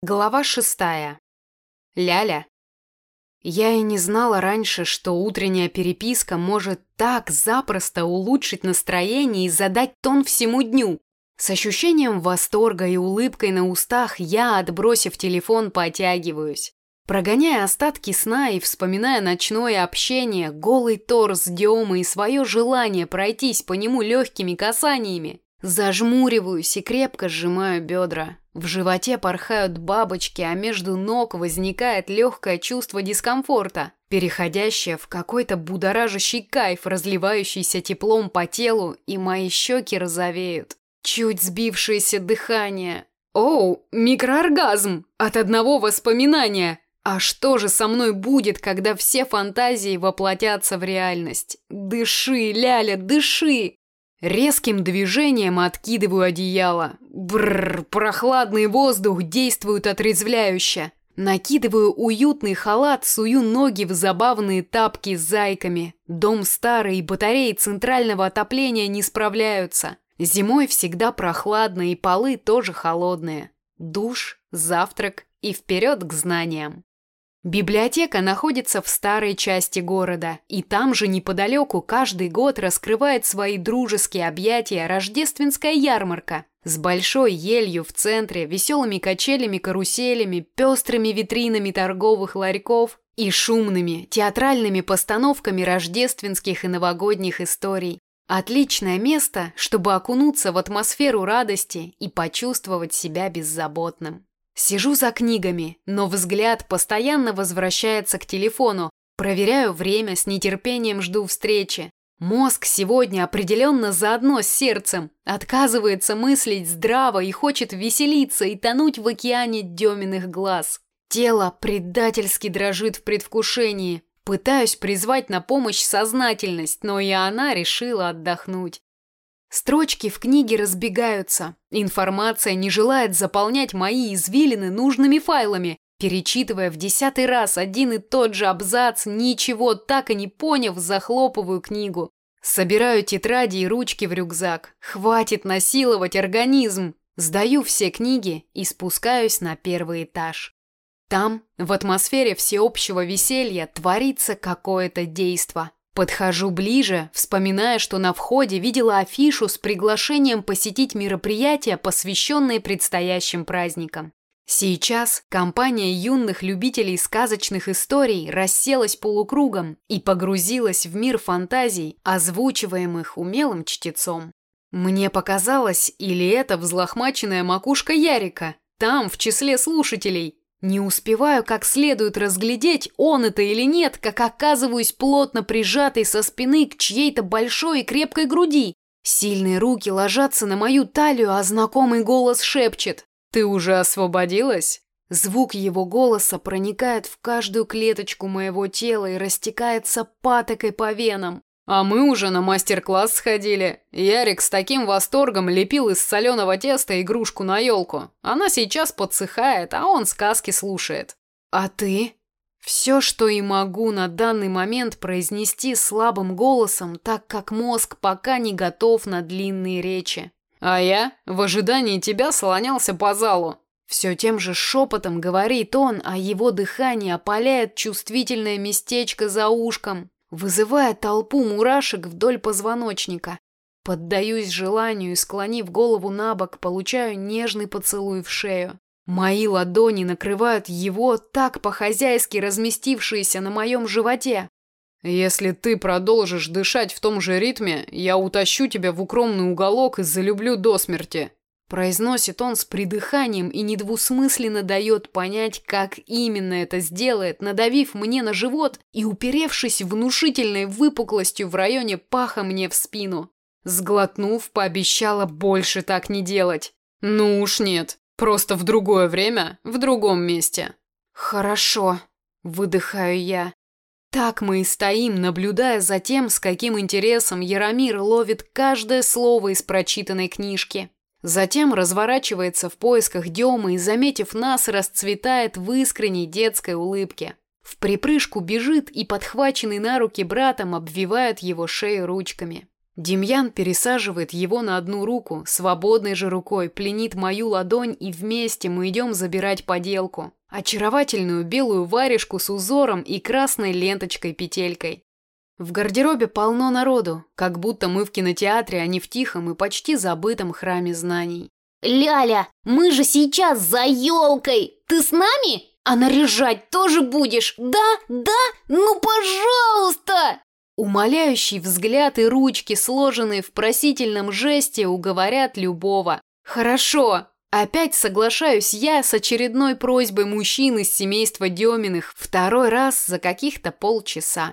Глава шестая. Ляля. Я и не знала раньше, что утренняя переписка может так запросто улучшить настроение и задать тон всему дню. С ощущением восторга и улыбкой на устах я, отбросив телефон, потягиваюсь. Прогоняя остатки сна и вспоминая ночное общение, голый торс Демы и свое желание пройтись по нему легкими касаниями, Зажмуриваюсь и крепко сжимаю бедра. В животе порхают бабочки, а между ног возникает легкое чувство дискомфорта, переходящее в какой-то будоражащий кайф, разливающийся теплом по телу, и мои щеки розовеют. Чуть сбившееся дыхание. Оу, микрооргазм! От одного воспоминания! А что же со мной будет, когда все фантазии воплотятся в реальность? Дыши, Ляля, дыши! Резким движением откидываю одеяло. Бррр, прохладный воздух действует отрезвляюще. Накидываю уютный халат, сую ноги в забавные тапки с зайками. Дом старый, батареи центрального отопления не справляются. Зимой всегда прохладно и полы тоже холодные. Душ, завтрак и вперед к знаниям. Библиотека находится в старой части города, и там же неподалеку каждый год раскрывает свои дружеские объятия рождественская ярмарка с большой елью в центре, веселыми качелями-каруселями, пестрыми витринами торговых ларьков и шумными театральными постановками рождественских и новогодних историй. Отличное место, чтобы окунуться в атмосферу радости и почувствовать себя беззаботным. Сижу за книгами, но взгляд постоянно возвращается к телефону. Проверяю время, с нетерпением жду встречи. Мозг сегодня определенно заодно с сердцем. Отказывается мыслить здраво и хочет веселиться и тонуть в океане деминых глаз. Тело предательски дрожит в предвкушении. Пытаюсь призвать на помощь сознательность, но и она решила отдохнуть. Строчки в книге разбегаются. Информация не желает заполнять мои извилины нужными файлами. Перечитывая в десятый раз один и тот же абзац, ничего так и не поняв, захлопываю книгу. Собираю тетради и ручки в рюкзак. Хватит насиловать организм. Сдаю все книги и спускаюсь на первый этаж. Там, в атмосфере всеобщего веселья, творится какое-то действо. Подхожу ближе, вспоминая, что на входе видела афишу с приглашением посетить мероприятие, посвященное предстоящим праздникам. Сейчас компания юных любителей сказочных историй расселась полукругом и погрузилась в мир фантазий, озвучиваемых умелым чтецом. Мне показалось, или это взлохмаченная макушка Ярика, там, в числе слушателей, не успеваю как следует разглядеть, он это или нет, как оказываюсь плотно прижатой со спины к чьей-то большой и крепкой груди. Сильные руки ложатся на мою талию, а знакомый голос шепчет «Ты уже освободилась?» Звук его голоса проникает в каждую клеточку моего тела и растекается патокой по венам. А мы уже на мастер-класс сходили. Ярик с таким восторгом лепил из соленого теста игрушку на елку. Она сейчас подсыхает, а он сказки слушает. А ты? Все, что и могу на данный момент произнести слабым голосом, так как мозг пока не готов на длинные речи. А я в ожидании тебя слонялся по залу. Все тем же шепотом говорит он, а его дыхание опаляет чувствительное местечко за ушком вызывая толпу мурашек вдоль позвоночника. Поддаюсь желанию и, склонив голову на бок, получаю нежный поцелуй в шею. Мои ладони накрывают его, так по-хозяйски разместившиеся на моем животе. «Если ты продолжишь дышать в том же ритме, я утащу тебя в укромный уголок и залюблю до смерти», Произносит он с придыханием и недвусмысленно дает понять, как именно это сделает, надавив мне на живот и уперевшись внушительной выпуклостью в районе паха мне в спину. Сглотнув, пообещала больше так не делать. Ну уж нет, просто в другое время, в другом месте. Хорошо, выдыхаю я. Так мы и стоим, наблюдая за тем, с каким интересом Яромир ловит каждое слово из прочитанной книжки. Затем разворачивается в поисках Демы и, заметив нас, расцветает в искренней детской улыбке. В припрыжку бежит и, подхваченный на руки братом, обвивает его шею ручками. Демьян пересаживает его на одну руку, свободной же рукой пленит мою ладонь, и вместе мы идем забирать поделку. Очаровательную белую варежку с узором и красной ленточкой-петелькой. В гардеробе полно народу, как будто мы в кинотеатре, а не в тихом и почти забытом храме знаний. «Ляля, мы же сейчас за елкой! Ты с нами? А наряжать тоже будешь? Да? Да? Ну, пожалуйста!» Умоляющий взгляд и ручки, сложенные в просительном жесте, уговорят любого. «Хорошо!» Опять соглашаюсь я с очередной просьбой мужчин из семейства Деминых второй раз за каких-то полчаса.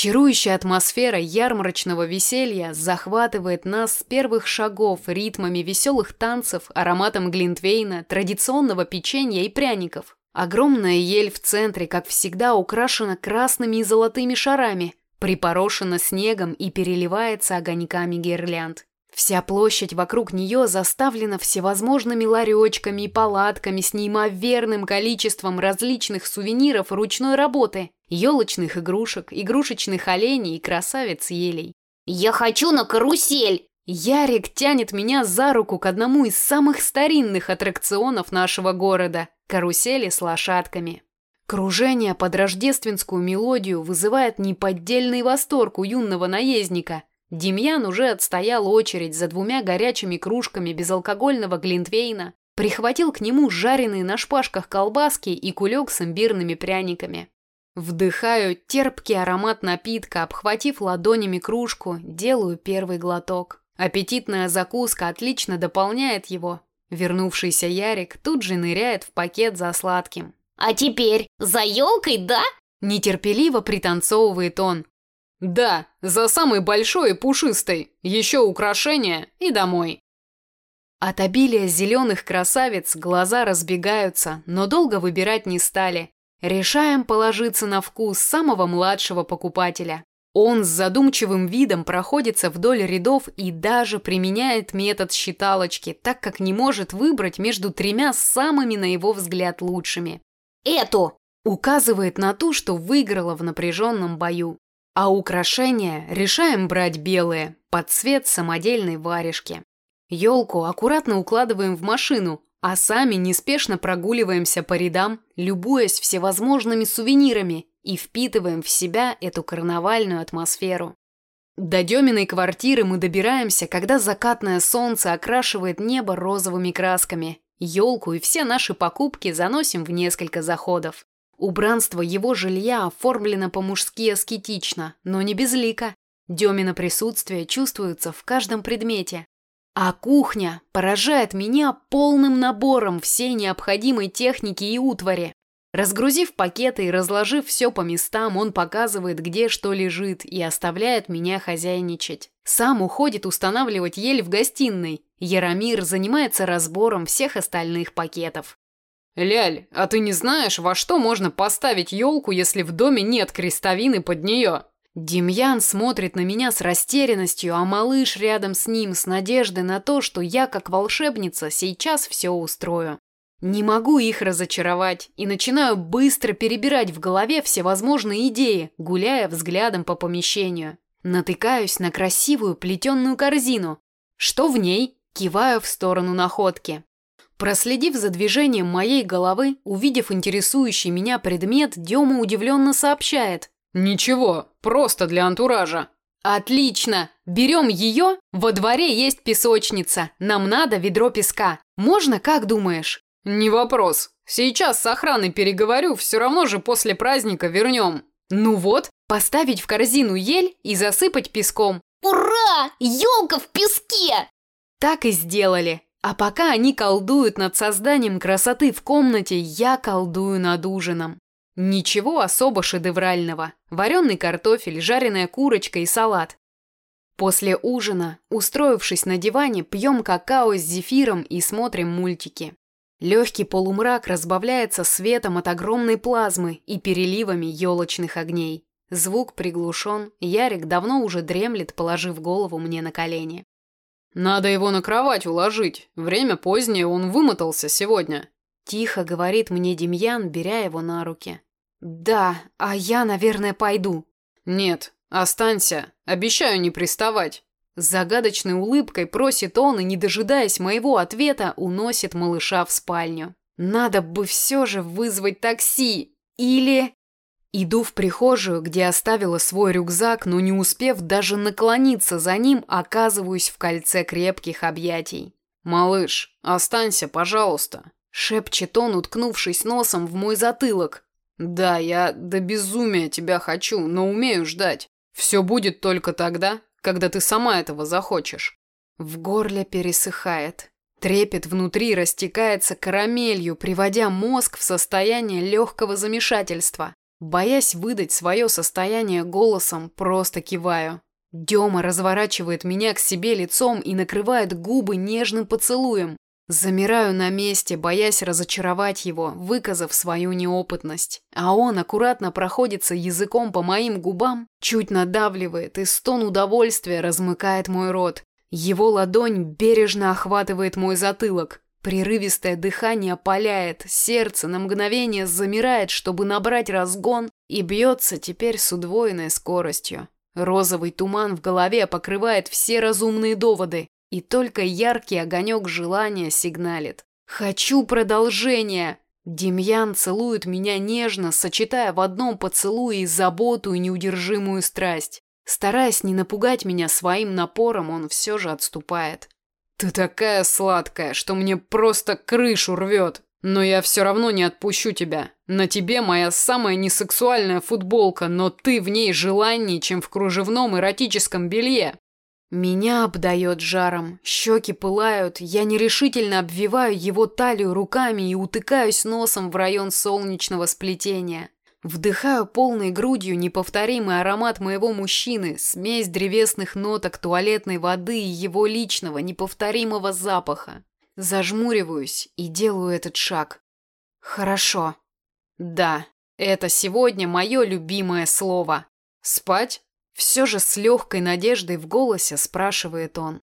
Чарующая атмосфера ярмарочного веселья захватывает нас с первых шагов ритмами веселых танцев, ароматом глинтвейна, традиционного печенья и пряников. Огромная ель в центре, как всегда, украшена красными и золотыми шарами, припорошена снегом и переливается огоньками гирлянд. Вся площадь вокруг нее заставлена всевозможными ларечками и палатками с неимоверным количеством различных сувениров ручной работы, елочных игрушек, игрушечных оленей и красавиц елей. «Я хочу на карусель!» Ярик тянет меня за руку к одному из самых старинных аттракционов нашего города – карусели с лошадками. Кружение под рождественскую мелодию вызывает неподдельный восторг у юного наездника. Демьян уже отстоял очередь за двумя горячими кружками безалкогольного глинтвейна, прихватил к нему жареные на шпажках колбаски и кулек с имбирными пряниками. Вдыхаю терпкий аромат напитка, обхватив ладонями кружку, делаю первый глоток. Аппетитная закуска отлично дополняет его. Вернувшийся Ярик тут же ныряет в пакет за сладким. А теперь за елкой, да? Нетерпеливо пританцовывает он. Да, за самой большой и пушистой. Еще украшения и домой. От обилия зеленых красавиц глаза разбегаются, но долго выбирать не стали. Решаем положиться на вкус самого младшего покупателя. Он с задумчивым видом проходится вдоль рядов и даже применяет метод считалочки, так как не может выбрать между тремя самыми, на его взгляд, лучшими. Эту!» Указывает на ту, что выиграла в напряженном бою. А украшения решаем брать белые, под цвет самодельной варежки. Елку аккуратно укладываем в машину, а сами неспешно прогуливаемся по рядам, любуясь всевозможными сувенирами и впитываем в себя эту карнавальную атмосферу. До Деминой квартиры мы добираемся, когда закатное солнце окрашивает небо розовыми красками, Елку и все наши покупки заносим в несколько заходов. Убранство его жилья оформлено по-мужски аскетично, но не безлико. Демина присутствие чувствуется в каждом предмете. А кухня поражает меня полным набором всей необходимой техники и утвари. Разгрузив пакеты и разложив все по местам, он показывает, где что лежит, и оставляет меня хозяйничать. Сам уходит устанавливать ель в гостиной. Яромир занимается разбором всех остальных пакетов. «Ляль, а ты не знаешь, во что можно поставить елку, если в доме нет крестовины под нее?» Демьян смотрит на меня с растерянностью, а малыш рядом с ним с надеждой на то, что я, как волшебница, сейчас все устрою. Не могу их разочаровать и начинаю быстро перебирать в голове всевозможные идеи, гуляя взглядом по помещению. Натыкаюсь на красивую плетеную корзину. Что в ней? Киваю в сторону находки. Проследив за движением моей головы, увидев интересующий меня предмет, Дема удивленно сообщает. «Ничего, просто для антуража». «Отлично! Берем ее? Во дворе есть песочница. Нам надо ведро песка. Можно, как думаешь?» «Не вопрос. Сейчас с охраной переговорю, все равно же после праздника вернем». «Ну вот, поставить в корзину ель и засыпать песком». «Ура! Елка в песке!» Так и сделали. А пока они колдуют над созданием красоты в комнате, я колдую над ужином. Ничего особо шедеврального. Вареный картофель, жареная курочка и салат. После ужина, устроившись на диване, пьем какао с зефиром и смотрим мультики. Легкий полумрак разбавляется светом от огромной плазмы и переливами елочных огней. Звук приглушен, Ярик давно уже дремлет, положив голову мне на колени. «Надо его на кровать уложить. Время позднее, он вымотался сегодня», – тихо говорит мне Демьян, беря его на руки. «Да, а я, наверное, пойду». «Нет, останься. Обещаю не приставать. С загадочной улыбкой просит он и, не дожидаясь моего ответа, уносит малыша в спальню. Надо бы все же вызвать такси. Или... Иду в прихожую, где оставила свой рюкзак, но не успев даже наклониться за ним, оказываюсь в кольце крепких объятий. «Малыш, останься, пожалуйста», — шепчет он, уткнувшись носом в мой затылок. «Да, я до безумия тебя хочу, но умею ждать. Все будет только тогда, когда ты сама этого захочешь». В горле пересыхает. Трепет внутри растекается карамелью, приводя мозг в состояние легкого замешательства. Боясь выдать свое состояние голосом, просто киваю. Дема разворачивает меня к себе лицом и накрывает губы нежным поцелуем. Замираю на месте, боясь разочаровать его, выказав свою неопытность. А он аккуратно проходится языком по моим губам, чуть надавливает и стон удовольствия размыкает мой рот. Его ладонь бережно охватывает мой затылок. Прерывистое дыхание опаляет, сердце на мгновение замирает, чтобы набрать разгон, и бьется теперь с удвоенной скоростью. Розовый туман в голове покрывает все разумные доводы, и только яркий огонек желания сигналит. «Хочу продолжения!» Демьян целует меня нежно, сочетая в одном поцелуе и заботу, и неудержимую страсть. Стараясь не напугать меня своим напором, он все же отступает. Ты такая сладкая, что мне просто крышу рвет. Но я все равно не отпущу тебя. На тебе моя самая несексуальная футболка, но ты в ней желаннее, чем в кружевном эротическом белье. Меня обдает жаром, щеки пылают, я нерешительно обвиваю его талию руками и утыкаюсь носом в район солнечного сплетения. Вдыхаю полной грудью неповторимый аромат моего мужчины, смесь древесных ноток туалетной воды и его личного неповторимого запаха. Зажмуриваюсь и делаю этот шаг. Хорошо. Да, это сегодня мое любимое слово. Спать? Все же с легкой надеждой в голосе спрашивает он.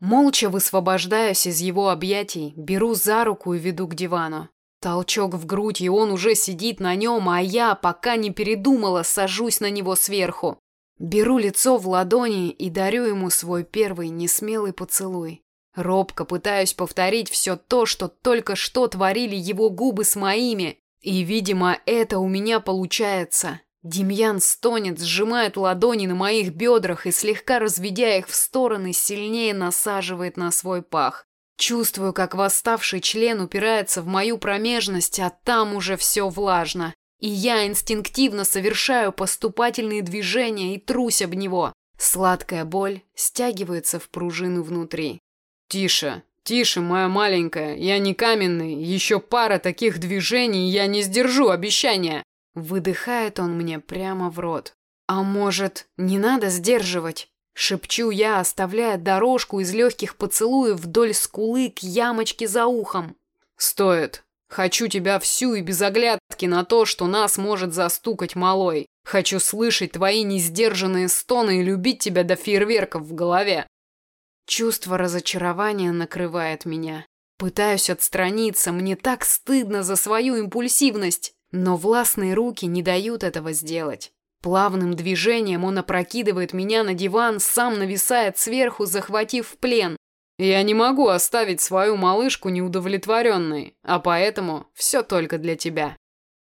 Молча высвобождаюсь из его объятий, беру за руку и веду к дивану. Толчок в грудь, и он уже сидит на нем, а я, пока не передумала, сажусь на него сверху. Беру лицо в ладони и дарю ему свой первый несмелый поцелуй. Робко пытаюсь повторить все то, что только что творили его губы с моими, и, видимо, это у меня получается. Демьян стонет, сжимает ладони на моих бедрах и, слегка разведя их в стороны, сильнее насаживает на свой пах. Чувствую, как восставший член упирается в мою промежность, а там уже все влажно. И я инстинктивно совершаю поступательные движения и трусь об него. Сладкая боль стягивается в пружину внутри. «Тише, тише, моя маленькая, я не каменный, еще пара таких движений, я не сдержу обещания!» Выдыхает он мне прямо в рот. «А может, не надо сдерживать?» Шепчу я, оставляя дорожку из легких поцелуев вдоль скулы к ямочке за ухом. «Стоит. Хочу тебя всю и без оглядки на то, что нас может застукать малой. Хочу слышать твои несдержанные стоны и любить тебя до фейерверков в голове». Чувство разочарования накрывает меня. Пытаюсь отстраниться, мне так стыдно за свою импульсивность, но властные руки не дают этого сделать. Плавным движением он опрокидывает меня на диван, сам нависает сверху, захватив в плен. Я не могу оставить свою малышку неудовлетворенной, а поэтому все только для тебя.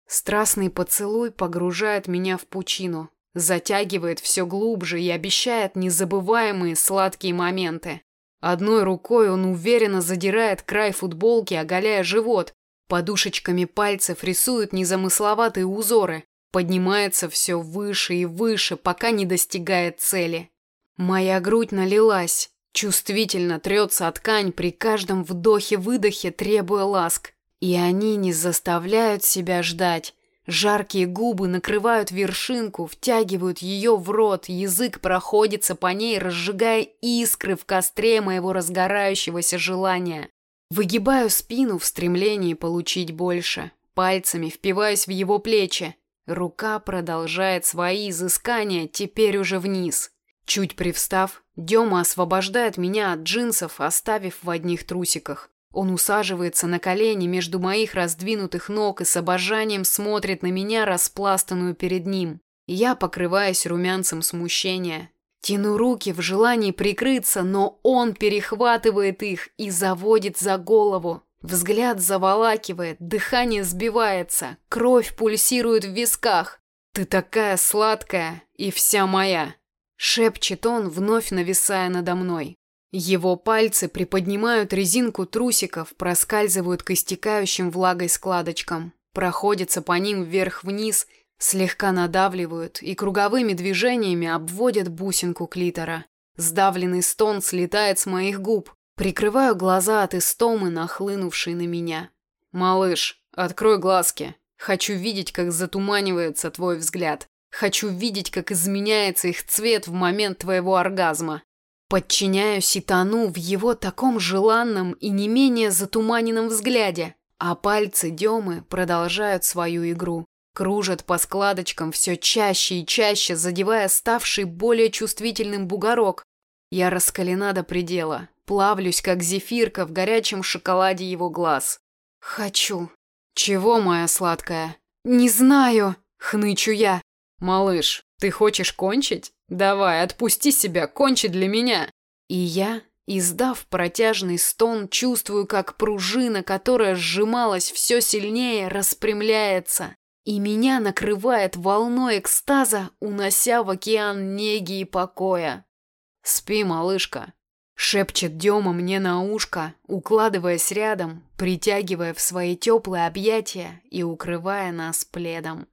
Страстный поцелуй погружает меня в пучину, затягивает все глубже и обещает незабываемые сладкие моменты. Одной рукой он уверенно задирает край футболки, оголяя живот, подушечками пальцев рисует незамысловатые узоры, Поднимается все выше и выше, пока не достигает цели. Моя грудь налилась, чувствительно трется о ткань при каждом вдохе-выдохе, требуя ласк. И они не заставляют себя ждать. Жаркие губы накрывают вершинку, втягивают ее в рот, язык проходится по ней, разжигая искры в костре моего разгорающегося желания. Выгибаю спину в стремлении получить больше, пальцами впиваюсь в его плечи, Рука продолжает свои изыскания, теперь уже вниз. Чуть привстав, Дема освобождает меня от джинсов, оставив в одних трусиках. Он усаживается на колени между моих раздвинутых ног и с обожанием смотрит на меня, распластанную перед ним. Я покрываюсь румянцем смущения. Тяну руки в желании прикрыться, но он перехватывает их и заводит за голову. Взгляд заволакивает, дыхание сбивается, кровь пульсирует в висках. «Ты такая сладкая и вся моя!» Шепчет он, вновь нависая надо мной. Его пальцы приподнимают резинку трусиков, проскальзывают к истекающим влагой складочкам, проходятся по ним вверх-вниз, слегка надавливают и круговыми движениями обводят бусинку клитора. Сдавленный стон слетает с моих губ. Прикрываю глаза от истомы, нахлынувшей на меня. «Малыш, открой глазки. Хочу видеть, как затуманивается твой взгляд. Хочу видеть, как изменяется их цвет в момент твоего оргазма. Подчиняюсь и тону в его таком желанном и не менее затуманенном взгляде, а пальцы Демы продолжают свою игру. Кружат по складочкам все чаще и чаще, задевая ставший более чувствительным бугорок. Я раскалена до предела, плавлюсь, как зефирка в горячем шоколаде его глаз. Хочу. Чего, моя сладкая? Не знаю, хнычу я. Малыш, ты хочешь кончить? Давай, отпусти себя, кончи для меня. И я, издав протяжный стон, чувствую, как пружина, которая сжималась все сильнее, распрямляется. И меня накрывает волной экстаза, унося в океан неги и покоя. «Спи, малышка», — шепчет Дема мне на ушко, укладываясь рядом, притягивая в свои теплые объятия и укрывая нас пледом.